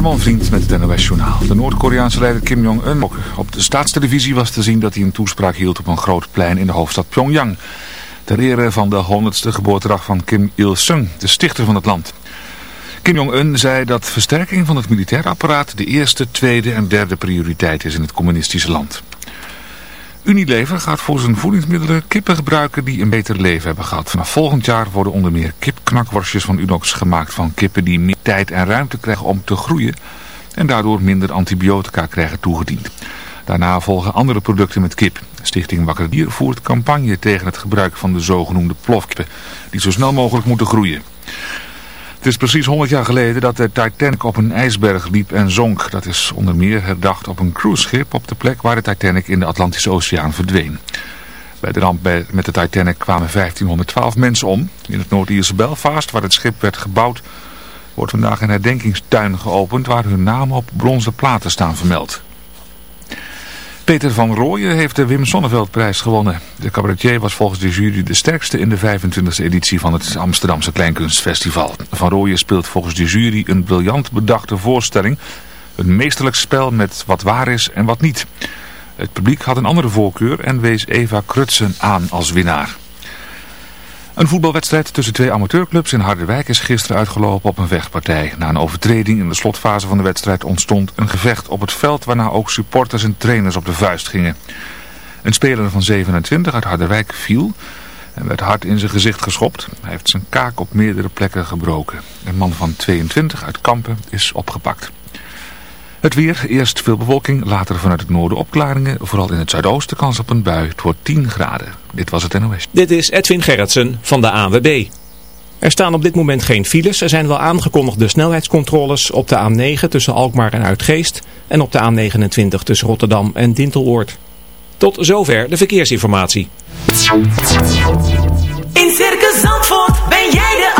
Herman Vriend met het NOS Journaal. De Noord-Koreaanse leider Kim Jong-un. Op de staatstelevisie was te zien dat hij een toespraak hield op een groot plein in de hoofdstad Pyongyang. Ter ere van de 100ste geboortedag van Kim Il-sung, de stichter van het land. Kim Jong-un zei dat versterking van het militair apparaat de eerste, tweede en derde prioriteit is in het communistische land. Unilever gaat voor zijn voedingsmiddelen kippen gebruiken die een beter leven hebben gehad. Vanaf volgend jaar worden onder meer kipknakworstjes van Unox gemaakt van kippen die meer tijd en ruimte krijgen om te groeien en daardoor minder antibiotica krijgen toegediend. Daarna volgen andere producten met kip. Stichting Wakker Dier voert campagne tegen het gebruik van de zogenoemde plofkippen die zo snel mogelijk moeten groeien. Het is precies 100 jaar geleden dat de Titanic op een ijsberg liep en zonk. Dat is onder meer herdacht op een cruiseschip op de plek waar de Titanic in de Atlantische Oceaan verdween. Bij de ramp met de Titanic kwamen 1512 mensen om. In het Noord-Ierse Belfast, waar het schip werd gebouwd, wordt vandaag een herdenkingstuin geopend waar hun namen op bronzen platen staan vermeld. Peter van Rooyen heeft de Wim Sonneveldprijs gewonnen. De cabaretier was volgens de jury de sterkste in de 25e editie van het Amsterdamse Kleinkunstfestival. Van Rooyen speelt volgens de jury een briljant bedachte voorstelling. Een meesterlijk spel met wat waar is en wat niet. Het publiek had een andere voorkeur en wees Eva Krutsen aan als winnaar. Een voetbalwedstrijd tussen twee amateurclubs in Harderwijk is gisteren uitgelopen op een vechtpartij. Na een overtreding in de slotfase van de wedstrijd ontstond een gevecht op het veld waarna ook supporters en trainers op de vuist gingen. Een speler van 27 uit Harderwijk viel en werd hard in zijn gezicht geschopt. Hij heeft zijn kaak op meerdere plekken gebroken. Een man van 22 uit Kampen is opgepakt. Het weer, eerst veel bewolking, later vanuit het noorden opklaringen. Vooral in het zuidoosten kans op een bui. Het wordt 10 graden. Dit was het NOS. Dit is Edwin Gerritsen van de ANWB. Er staan op dit moment geen files. Er zijn wel aangekondigde snelheidscontroles op de A9 tussen Alkmaar en Uitgeest. En op de A29 tussen Rotterdam en Dinteloord. Tot zover de verkeersinformatie. In Circus Zandvoort ben jij de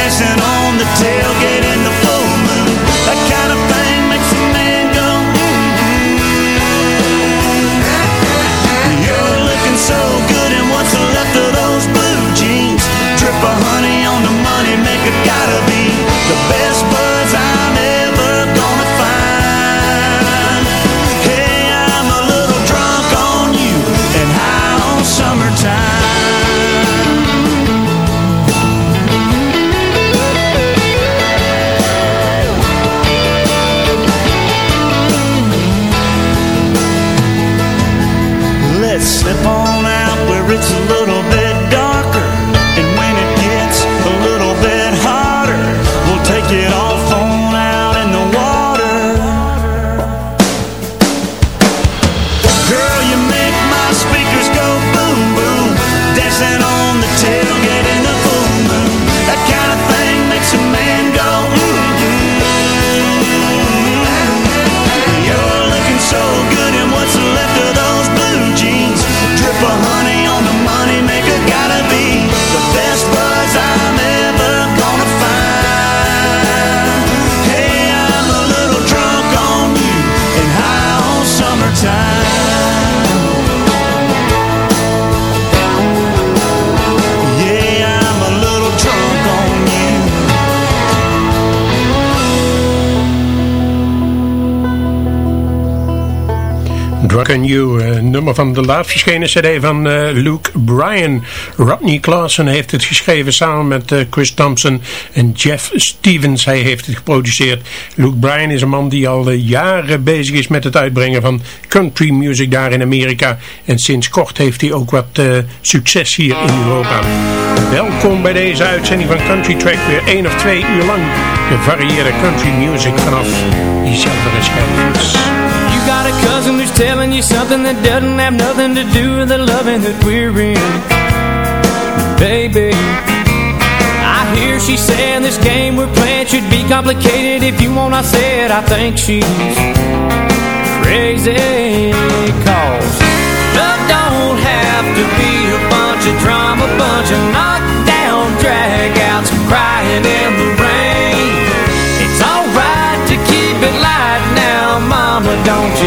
Dancing on the tailgate in the full moon. That kind of thing makes a man go. mm You're looking so good in what's left of those blue jeans. Drip of honey on the money maker, gotta Drug and You, eh, nummer van de laatst verschenen cd van eh, Luke Bryan. Rodney Clausen heeft het geschreven samen met eh, Chris Thompson en Jeff Stevens. Hij heeft het geproduceerd. Luke Bryan is een man die al jaren bezig is met het uitbrengen van country music daar in Amerika. En sinds kort heeft hij ook wat succes hier in Europa. Welkom bij deze uitzending van Country Track. Weer één of twee uur lang gevarieerde country music vanaf diezelfde schijfjes. You got a cousin who's telling you something that doesn't have nothing to do with the loving that we're in. Baby, I hear she saying this game we're playing should be complicated. If you want, I said I think she's crazy. Cause love don't have to be a bunch of drama, bunch of knockdown dragouts crying in the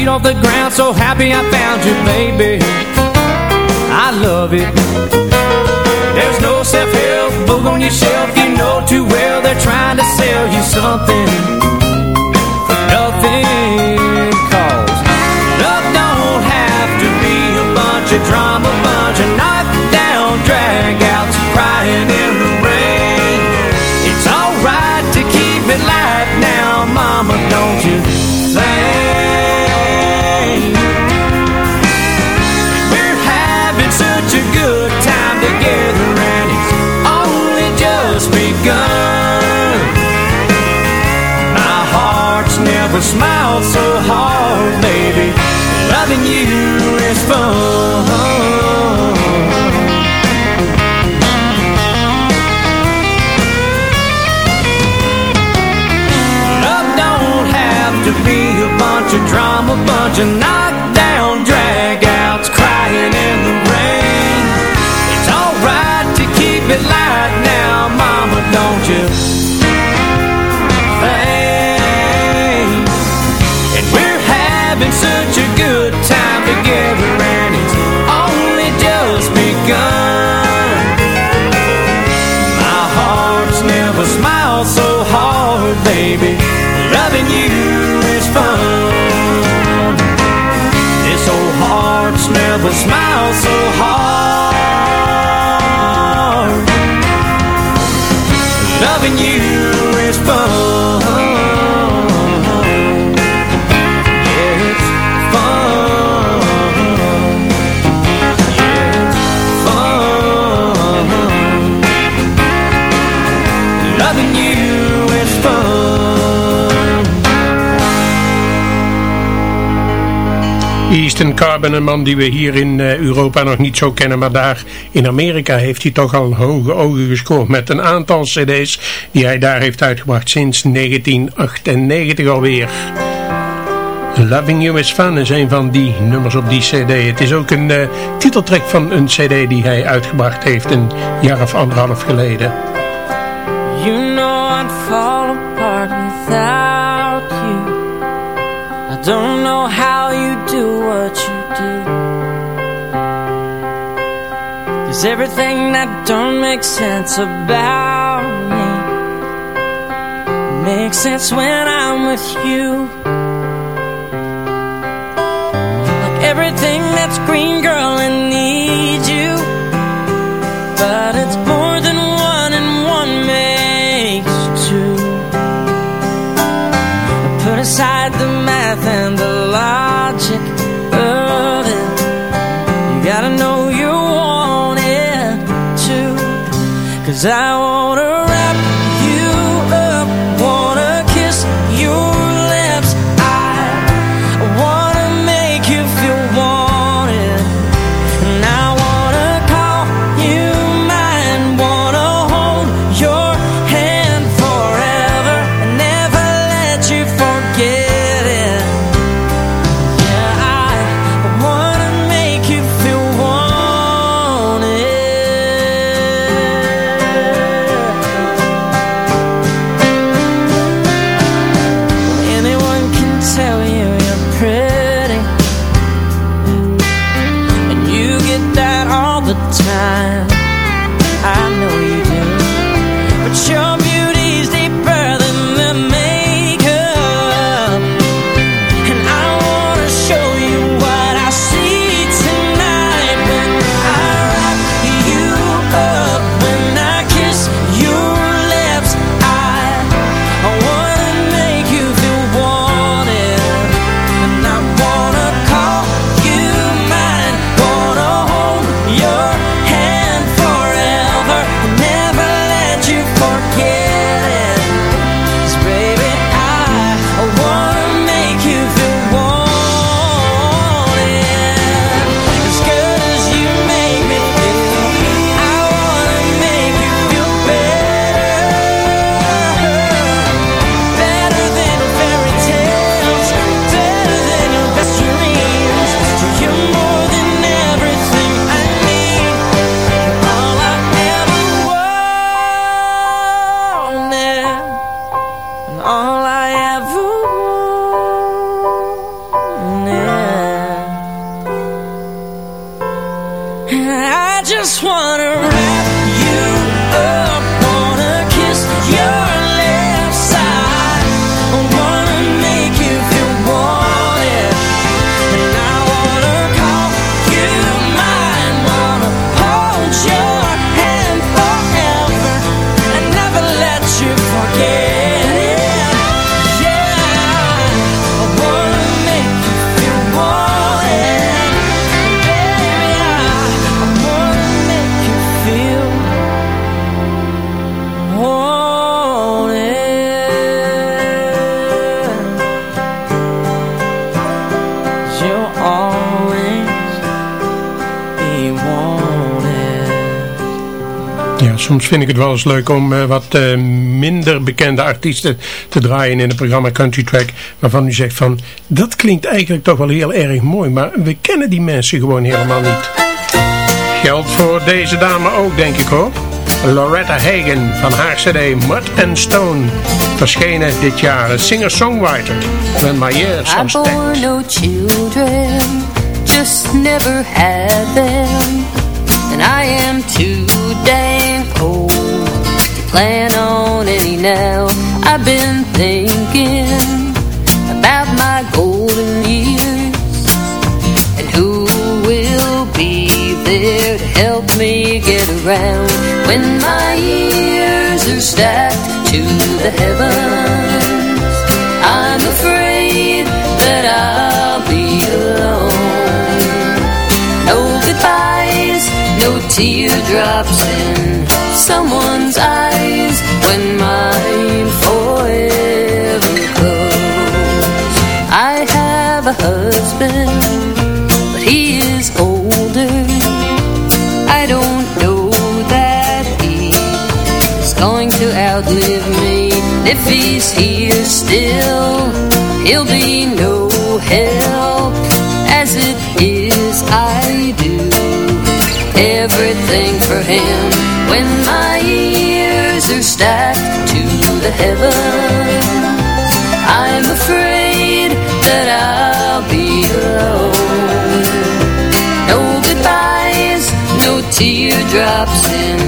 feet off the ground, so happy I found you, baby. I love it. There's no self-help book on your shelf, you know too well they're trying to sell you something smiled so hard, baby. Loving you is fun. Easton Carbon, een man die we hier in eh, Europa nog niet zo kennen, maar daar in Amerika heeft hij toch al hoge ogen gescoord met een aantal cd's die hij daar heeft uitgebracht sinds 1998 alweer. Loving You is Fun is een van die nummers op die cd. Het is ook een uh, titeltrack van een cd die hij uitgebracht heeft een jaar of anderhalf geleden. Don't know how you do what you do. Cause everything that don't make sense about me. Makes sense when I'm with you soms vind ik het wel eens leuk om uh, wat uh, minder bekende artiesten te draaien in het programma Country Track. Waarvan u zegt van, dat klinkt eigenlijk toch wel heel erg mooi. Maar we kennen die mensen gewoon helemaal niet. Geldt voor deze dame ook, denk ik hoor. Loretta Hagen van haar cd Mud and Stone. Verschenen dit jaar. Een singer-songwriter. When my years are no children. Just never had them. And I am too dang old oh, to plan on any now. I've been thinking about my golden years and who will be there to help me get around when my years are stacked to the heavens. I'm afraid that I'll teardrops in someone's eyes when mine forever close. I have a husband, but he is older. I don't know that he's going to outlive me. If he's here still, he'll be no help as it is. Everything for him. When my ears are stacked to the heavens, I'm afraid that I'll be alone. No goodbyes, no teardrops in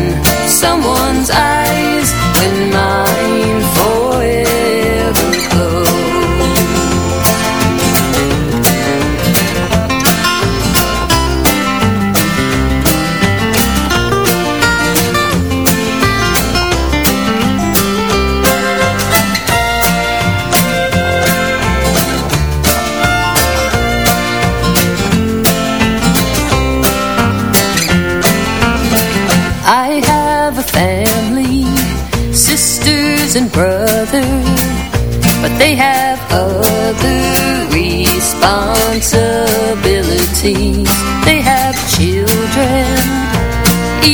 someone's eyes when mine forever have a family, sisters and brothers, but they have other responsibilities. They have children,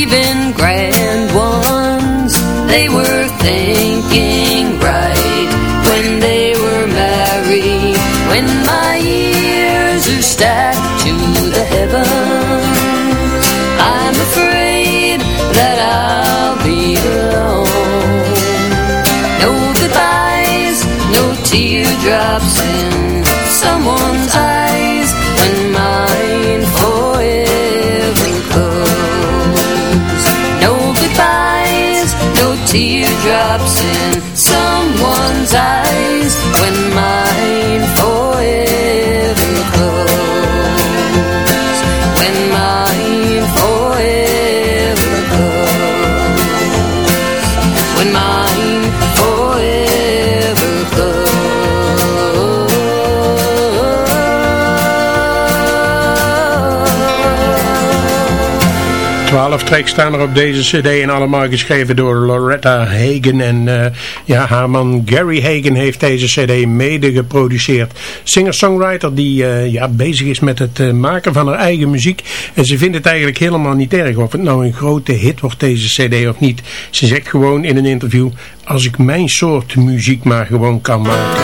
even grand ones. They were thinking right when they were married. When my ears are stacked to the heavens, teardrops in someone's eyes Twaalf tracks staan er op deze cd en allemaal geschreven door Loretta Hagen. En eh, ja, haar man Gary Hagen heeft deze cd mede geproduceerd. Singer-songwriter die eh, ja, bezig is met het eh, maken van haar eigen muziek. En ze vindt het eigenlijk helemaal niet erg of het nou een grote hit wordt deze cd of niet. Ze zegt gewoon in een interview, als ik mijn soort muziek maar gewoon kan maken.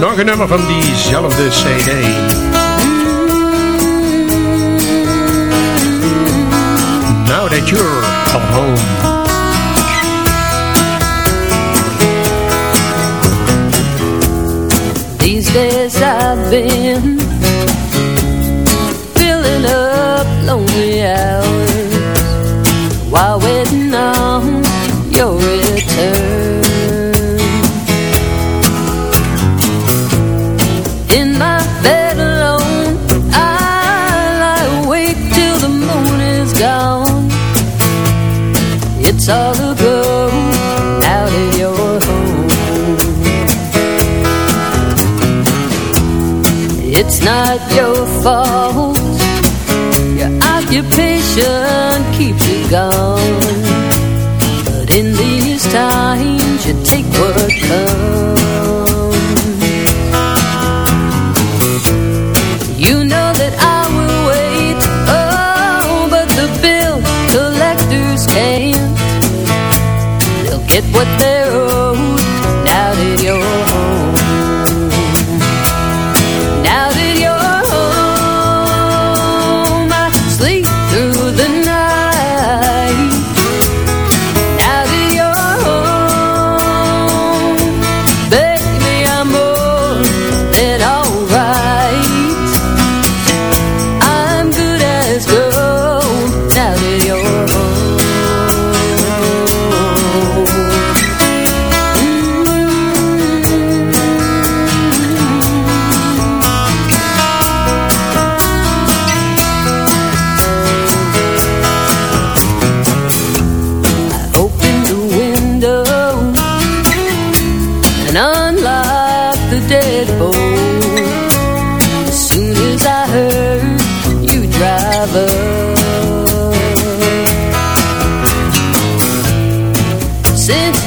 Nog een nummer van diezelfde cd. Now that you're at home. These days I've been filling up lonely hours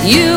you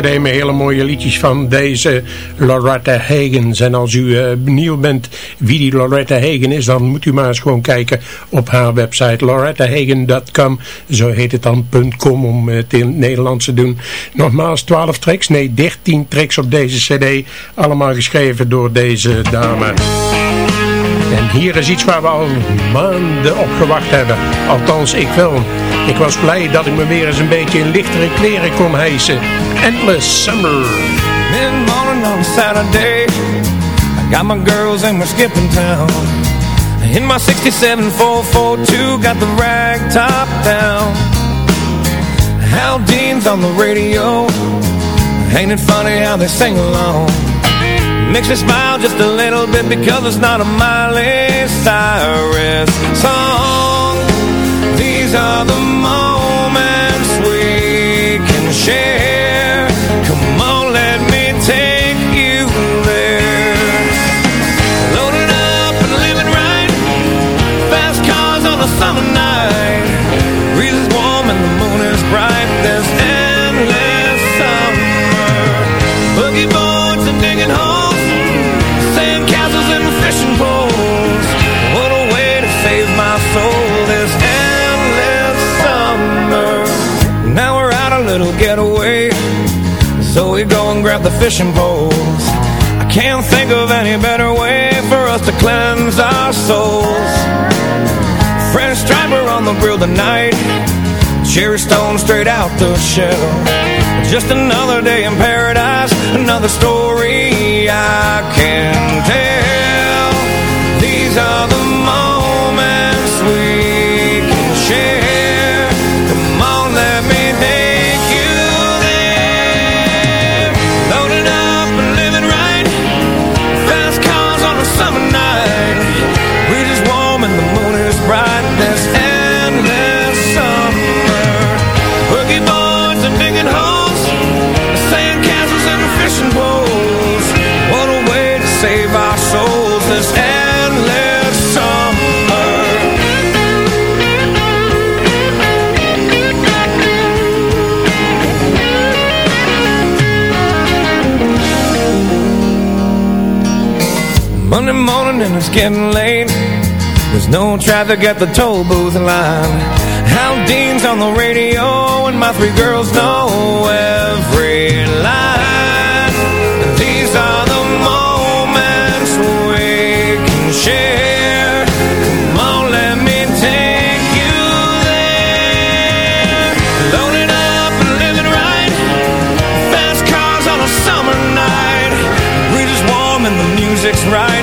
cd met hele mooie liedjes van deze Loretta Hagen. En als u uh, benieuwd bent wie die Loretta Hagen is, dan moet u maar eens gewoon kijken op haar website lorettahagen.com. Zo heet het dan .com om het in het Nederlands te doen. Nogmaals 12 tracks, nee 13 tracks op deze cd. Allemaal geschreven door deze dame. En hier is iets waar we al maanden op gewacht hebben. Althans, ik wel. Ik was blij dat ik me weer eens een beetje in lichtere kleren kon hijsen. Endless Summer. Mid-morning on Saturday I got my girls and we're skipping town In my 67 442 Got the rag top down Hal Dean's on the radio Ain't it funny how they sing along Makes me smile just a little bit Because it's not a Miley Cyrus song. These are the little getaway. So we go and grab the fishing poles. I can't think of any better way For us to cleanse our souls. Fresh striper on the grill tonight. Cherry stone straight out the shell. Just another day in paradise Another story I can tell getting late. There's no traffic at the toll booth line. Hal Dean's on the radio And my three girls know every line. These are the moments we can share. Come on, let me take you there. Up and living right. Fast cars on a summer night. Breeze is warm and the music's right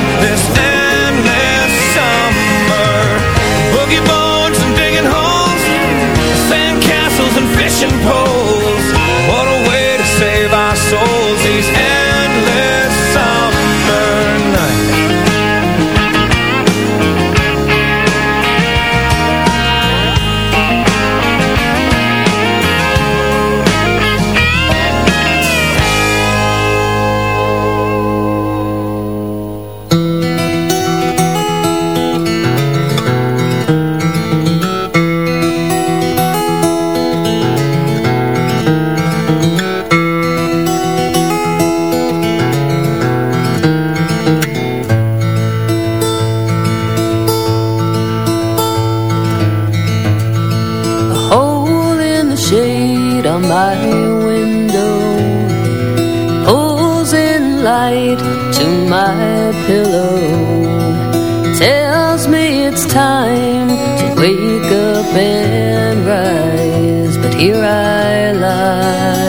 on my window Pulls in light to my pillow Tells me it's time to wake up and rise But here I lie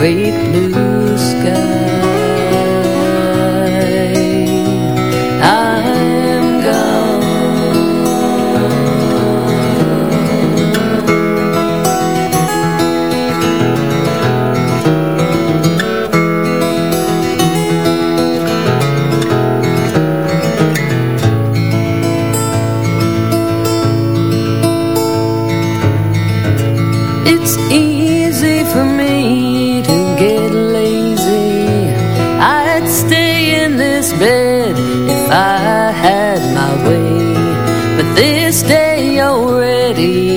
great blue already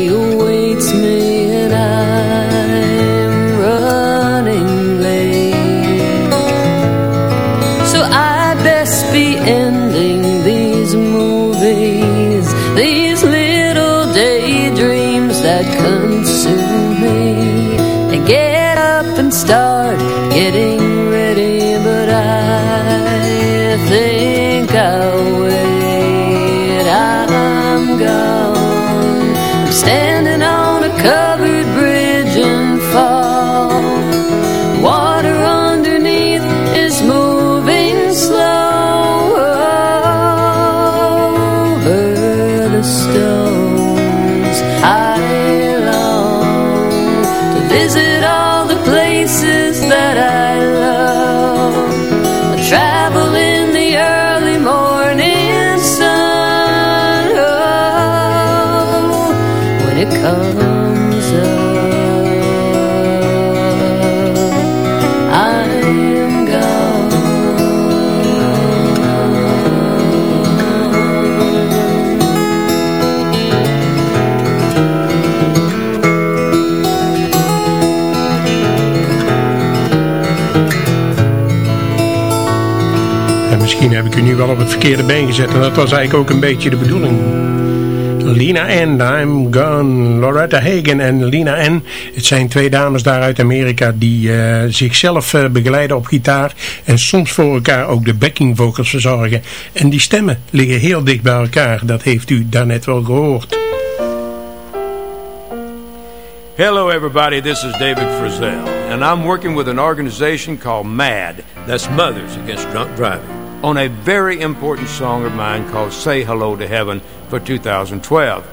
wel op het verkeerde been gezet. En dat was eigenlijk ook een beetje de bedoeling. Lina N, I'm Gone. Loretta Hagen en Lina N. Het zijn twee dames daar uit Amerika die eh, zichzelf eh, begeleiden op gitaar. En soms voor elkaar ook de backing vocals verzorgen. En die stemmen liggen heel dicht bij elkaar. Dat heeft u daarnet wel gehoord. Hello, everybody. This is David Frizzell, and I'm working with an organization called MAD, that's Mothers Against Drunk Driving, on a very important song of mine called Say Hello to Heaven for 2012.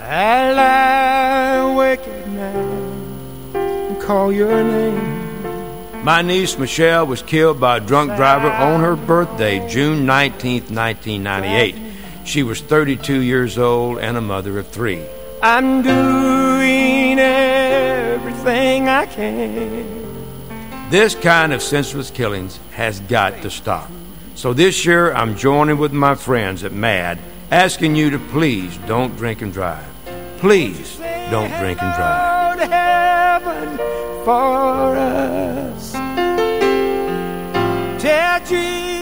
I lie awake at night and call your name. My niece Michelle was killed by a drunk driver on her birthday, June 19, 1998. She was 32 years old and a mother of three. I'm doing everything I can. This kind of senseless killings has got to stop. So this year, I'm joining with my friends at MAD, asking you to please don't drink and drive. Please don't drink and drive. heaven for us. Tell Jesus.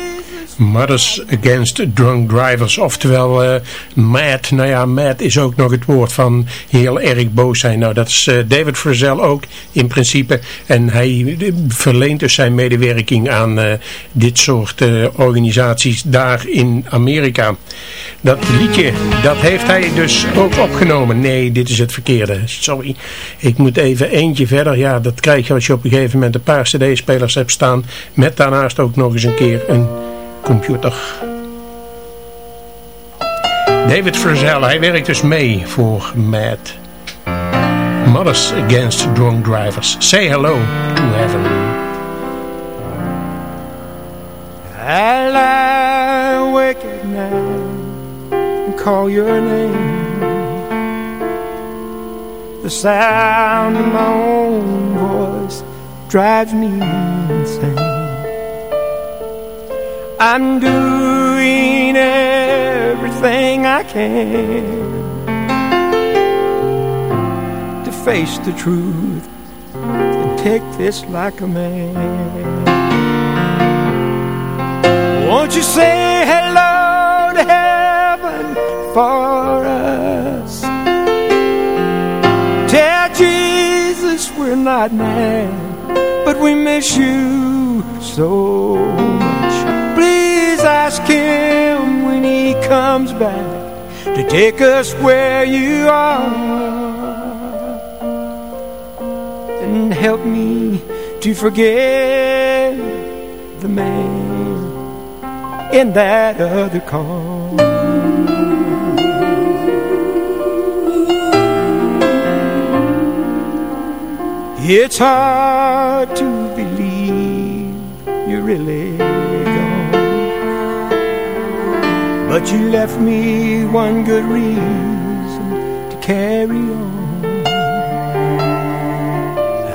Mothers Against Drunk Drivers, oftewel eh, mad. Nou ja, mad is ook nog het woord van heel erg boos zijn. Nou, dat is eh, David Frizzell ook in principe. En hij eh, verleent dus zijn medewerking aan dit soort organisaties daar in Amerika. Dat liedje, dat heeft hij dus ook opgenomen. Nee, dit is het verkeerde. Sorry. Ik moet even eentje verder. Ja, dat krijg je als je op een gegeven moment een paar cd-spelers hebt staan. Met daarnaast ook nog eens een keer een computer. David Frizzell, hij werkt dus mee voor MAD. Mothers Against Drunk Drivers. Say hello to heaven. I lie at night and call your name. The sound of my own voice drives me insane. I'm doing everything I can to face the truth and take this like a man. Won't you say hello to heaven for us? Tell Jesus we're not mad, but we miss you so much. Ask him when he comes back to take us where you are and help me to forget the man in that other car. It's hard to believe you're really But you left me one good reason to carry on.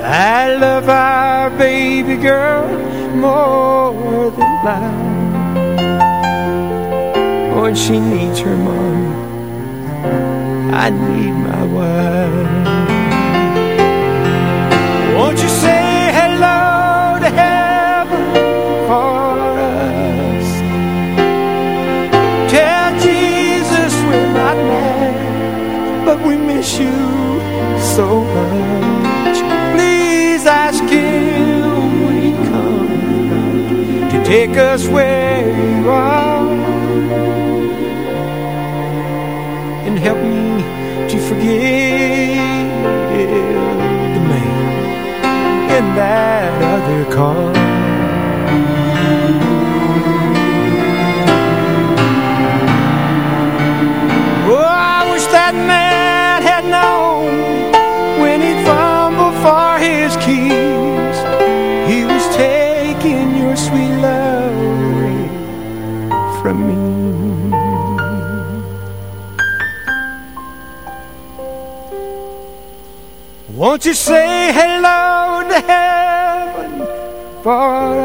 I love our baby girl more than life. When she needs her mom, I need my wife. Miss you so much. Please ask him when he comes to take us where you are and help me to forget the man in that other car. Won't you say hello to heaven for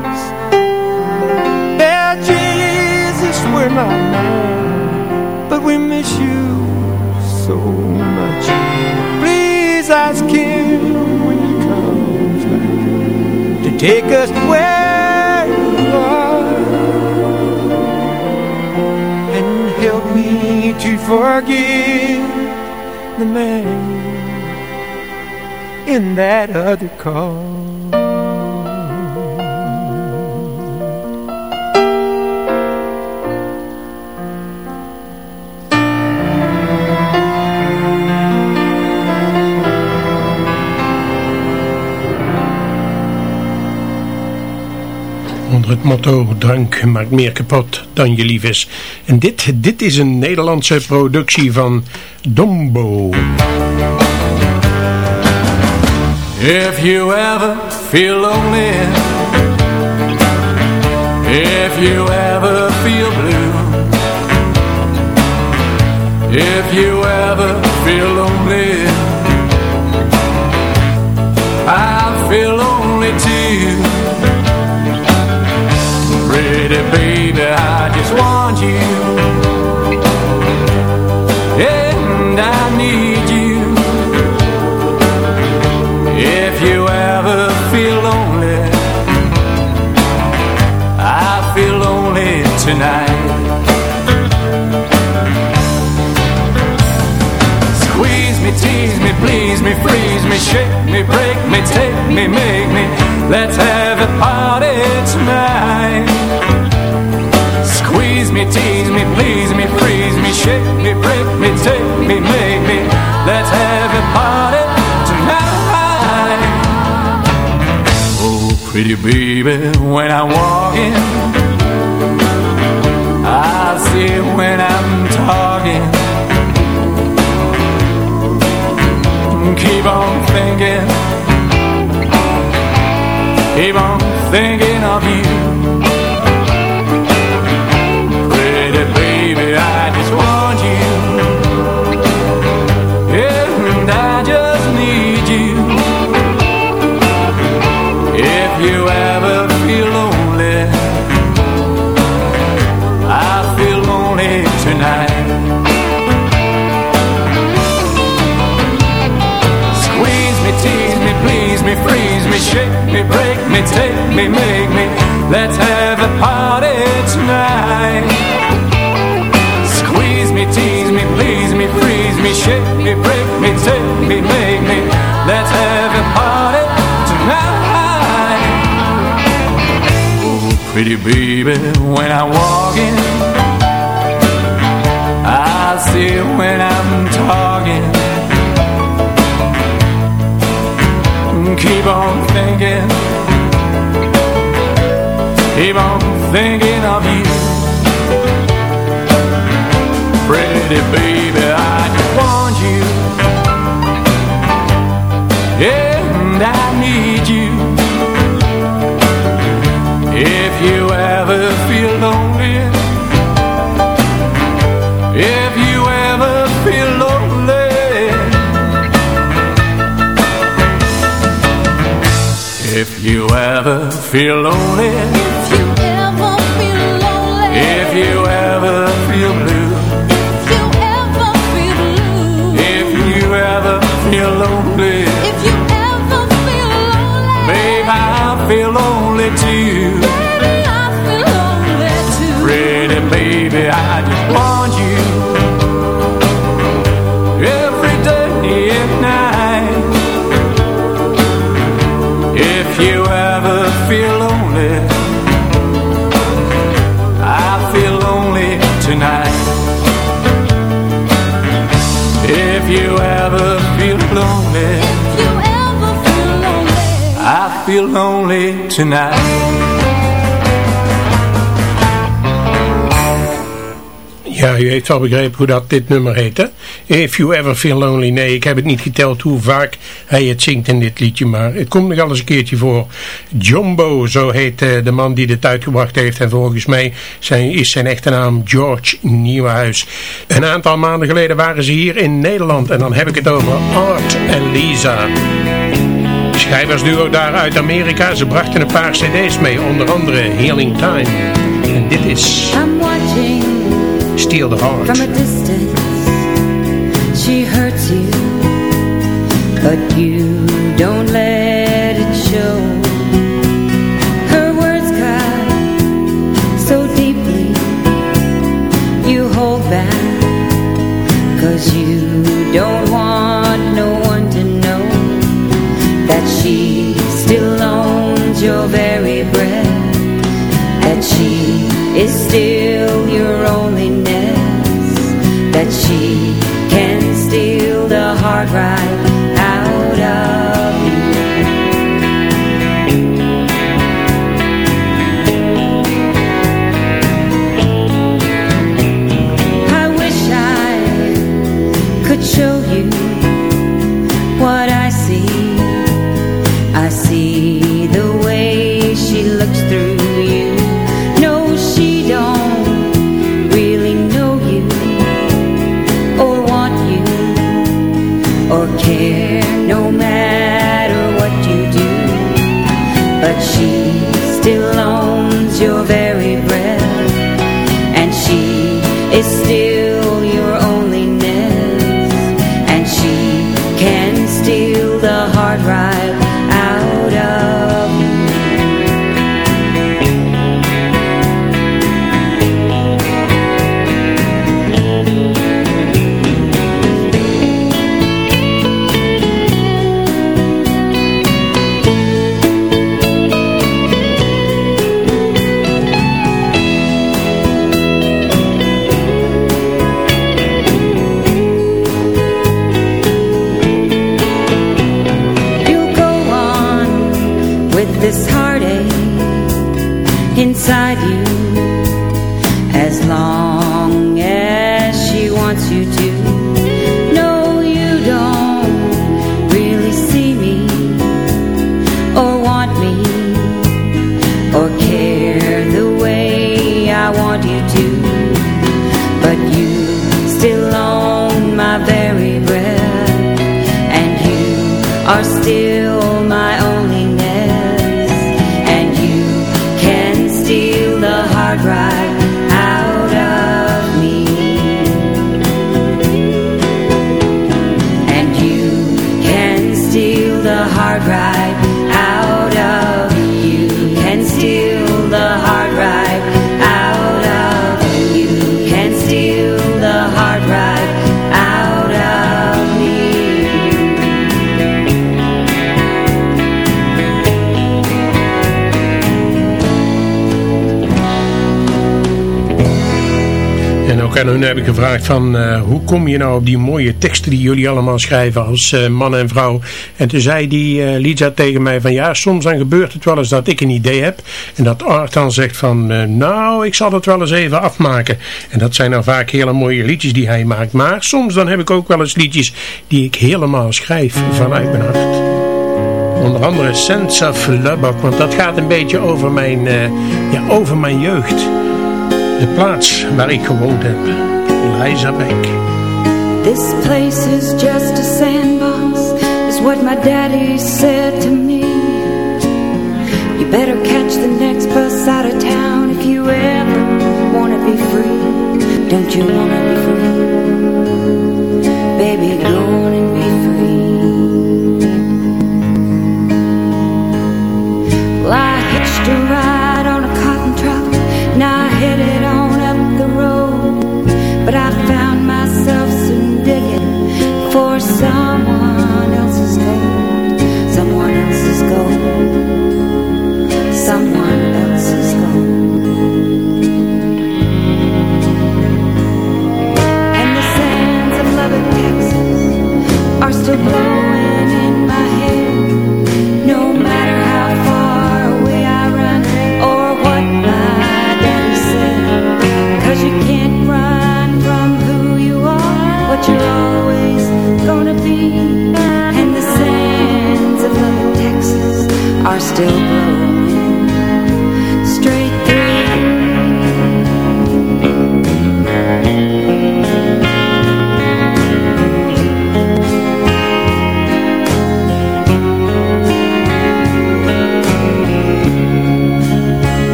us? Yeah, Jesus, we're not mad, but we miss you so much. Please ask him when he comes back to take us where you are and help me to forgive the man in that other. Onder het motto drank maakt meer kapot dan je lief is. En dit, dit is een Nederlandse productie van Dombo. If you ever feel lonely, if you ever feel blue, if you ever feel lonely, I feel lonely too. Pretty baby, I just want you, me, shake me, break me, take me, make me. Let's have a party tonight. Squeeze me, tease me, please me, freeze me, shake me, break me, take me, make me. Let's have a party tonight. Oh, pretty baby, when I walk in, I see when I'm talking. On thinking, keep on thinking of you. me, make me. Let's have a party tonight. Squeeze me, tease me, please me, freeze me Shake me, break me, take me, make me. Let's have a party tonight. Oh, pretty baby, when I walk in I see when I'm talking. Keep on thinking keep on thinking of you. Pretty baby, I want you, and I need you. If you ever feel lonely, if you ever feel lonely, if you ever feel lonely, tonight. Ja, u heeft wel begrepen hoe dat dit nummer heet, hè? If You Ever Feel Lonely. Nee, ik heb het niet geteld hoe vaak hij het zingt in dit liedje, maar het komt nog eens een keertje voor. Jumbo, zo heet eh, de man die dit uitgebracht heeft. En volgens mij zijn, is zijn echte naam George Nieuwenhuis. Een aantal maanden geleden waren ze hier in Nederland. En dan heb ik het over Art en Lisa. Schrijversduo daar uit Amerika. Ze brachten een paar cd's mee, onder andere Healing Time. En dit is I'm watching Steal the Heart. Heartache inside you as long aan hun heb ik gevraagd van uh, hoe kom je nou op die mooie teksten die jullie allemaal schrijven als uh, man en vrouw. En toen zei die uh, tegen mij van ja, soms dan gebeurt het wel eens dat ik een idee heb. En dat Art dan zegt van nou, ik zal het wel eens even afmaken. En dat zijn dan vaak hele mooie liedjes die hij maakt. Maar soms dan heb ik ook wel eens liedjes die ik helemaal schrijf vanuit mijn hart. Onder andere Sense of Lubbock, want dat gaat een beetje over mijn, ja, over mijn jeugd. De plaats waar ik gewoond heb. Eliza Beck. This place is just a sandbox, is what my daddy said to me. You better catch the next bus out of town if you ever wanna be free. Don't you wanna be free?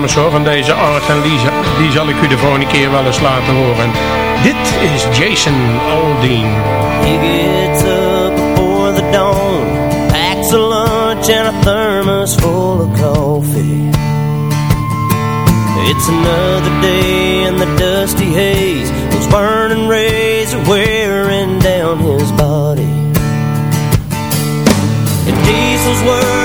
Live-opnames hoor van deze Art en Lisa. Die zal ik u de volgende keer wel eens laten horen. Dit is Jason Aldean. He gets up before the dawn, packs a lunch and a thermos full of coffee. It's another day and the dusty haze, those burning rays are wearing down his body. And diesel's worth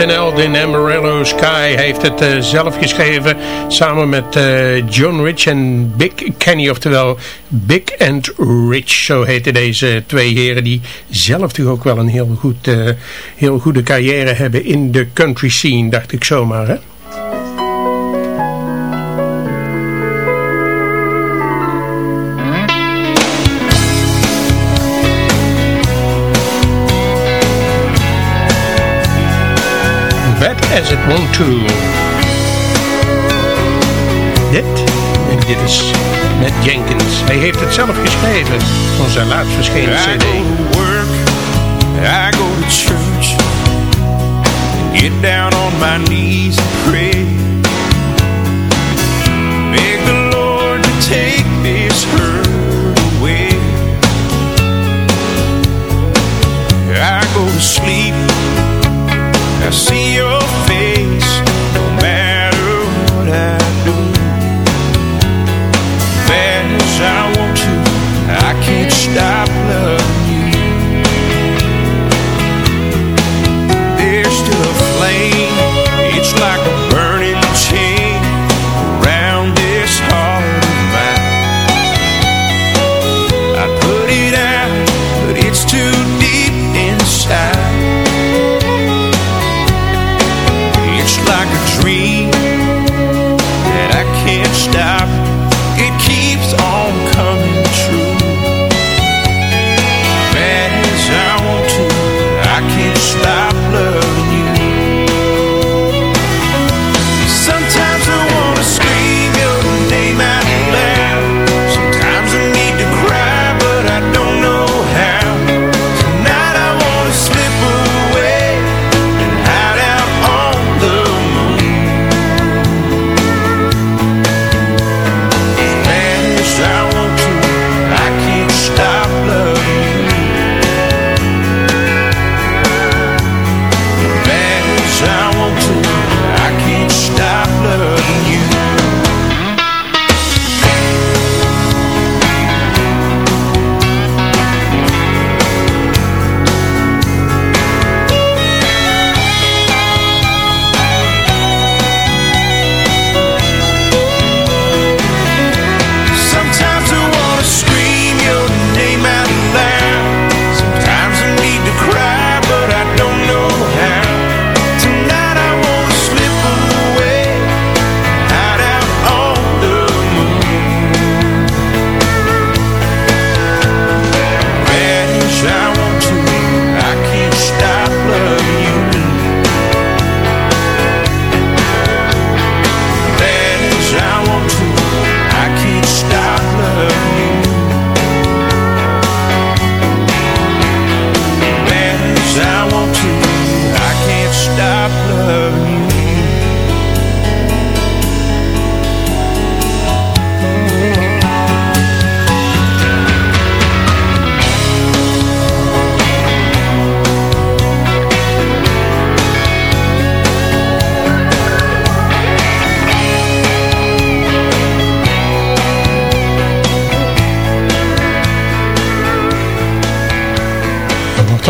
Jason Eldin Amarillo Sky heeft het eh, zelf geschreven samen met eh, John Rich en Big Kenny, oftewel Big and Rich. Zo heten deze twee heren die zelf toch ook wel een heel, goed, eh, heel goede carrière hebben in de country scene, dacht ik zomaar hè. As it won't to. Dit en dit is met Jenkins. Hij heeft het zelf geschreven van zijn laatst verschenen I cd. go to work, I go to church, get down on my knees and pray. Beg the Lord to take this hurt away. I go to sleep, I see like a dream that I can't stop.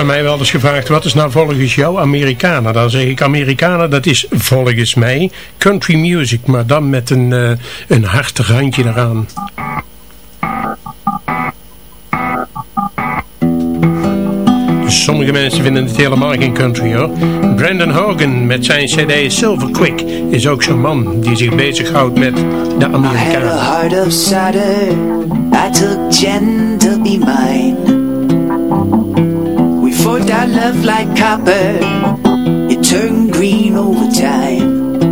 Mij wel eens gevraagd, wat is nou volgens jou Americana? Dan zeg ik, Americana, dat is volgens mij country music, maar dan met een, uh, een hard randje eraan. Sommige mensen vinden het helemaal geen country hoor. Brandon Hogan met zijn cd Silver Quick is ook zo'n man die zich bezighoudt met de Amerikanen. I had a heart of I took Jen to be mine. Forged that love like copper. It turned green over time.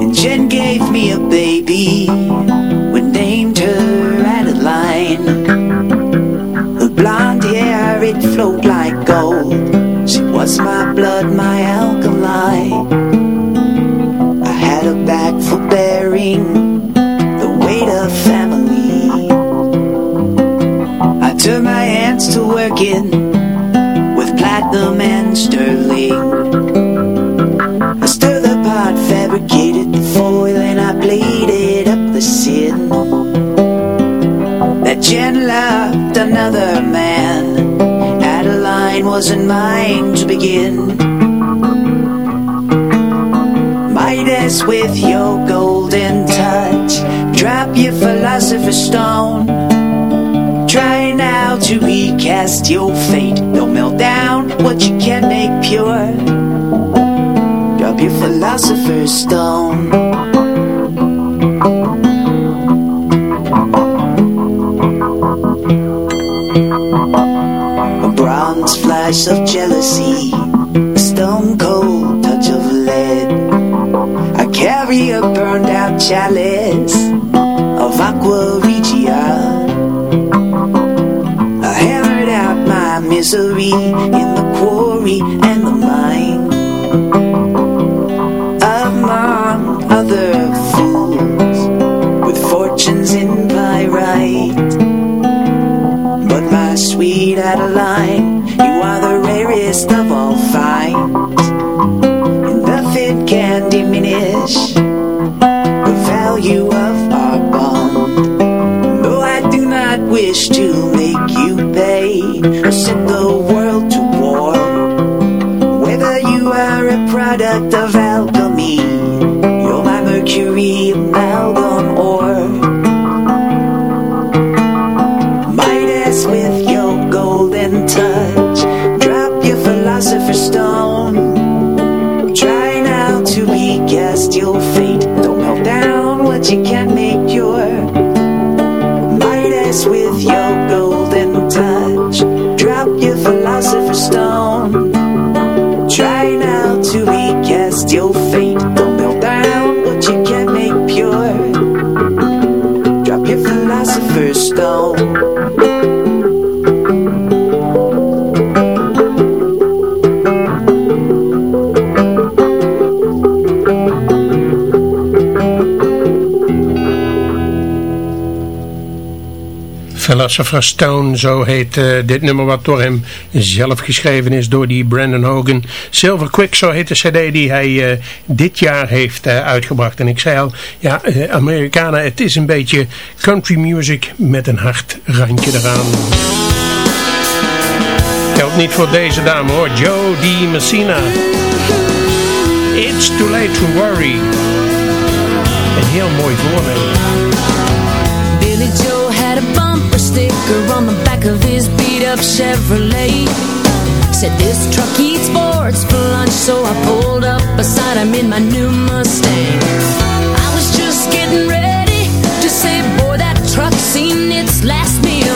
And Jen gave me a baby. We named her Adeline. Her blonde hair, it flowed like gold. She was my blood, my alkali. I had a back for bearing the weight of family. I turned my hands to working platinum and sterling. I stir the pot, fabricated the foil, and I plated up the sin. That Jen loved another man. Adeline wasn't mine to begin. Midas with your golden touch, drop your philosopher's stone. Try now to recast your fate. Don't melt down what you can make pure. Drop your philosopher's stone. A bronze flash of jealousy, a stone cold touch of lead. I carry a burned out chalice in the quarry Philosopher Stone, zo heet uh, dit nummer wat door hem zelf geschreven is door die Brandon Hogan. Silver Quick, zo heet de cd die hij uh, dit jaar heeft uh, uitgebracht. En ik zei al, ja, Americana, het is een beetje country music met een hard randje eraan. Geldt niet voor deze dame hoor, Joe D. Messina. It's too late to worry. Een heel mooi voorbeeld. On the back of his beat up Chevrolet. Said this truck eats boards for lunch So I pulled up beside him in my new Mustang. I was just getting ready to say boy that truck's seen its last meal